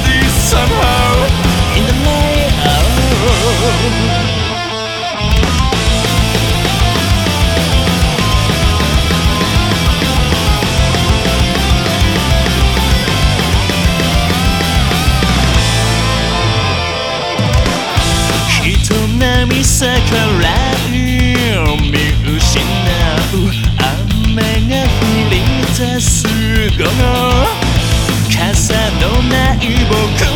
melodies somehow. In the さのない僕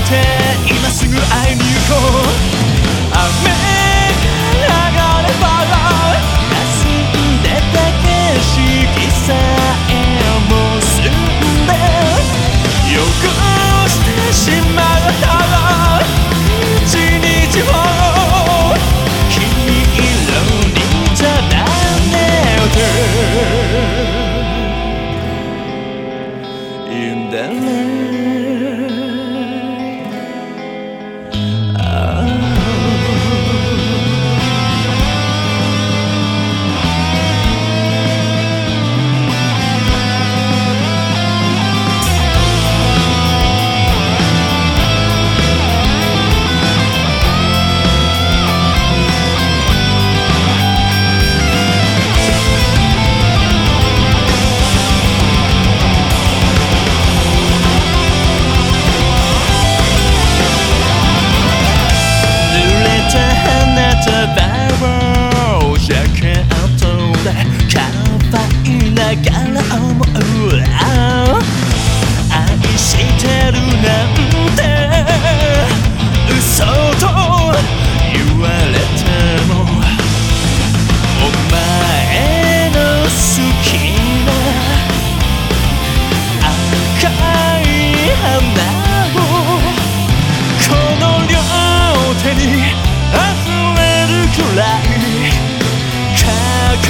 って今すぐ会いに行こう雨が流ればらんでた景色さえもすんで汚してしまったら一日を君色にじゃないいんだね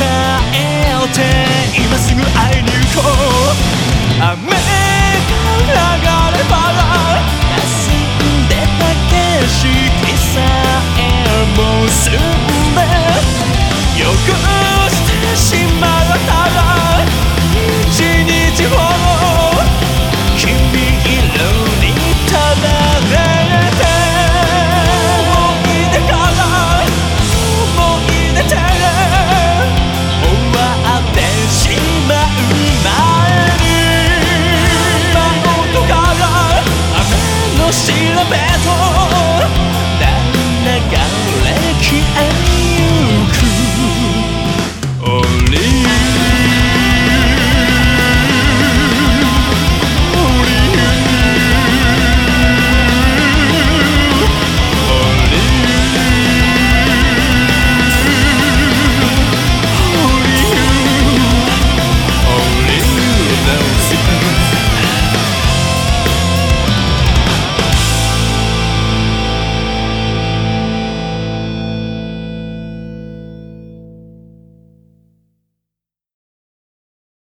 えよ今すぐ会いに行こう。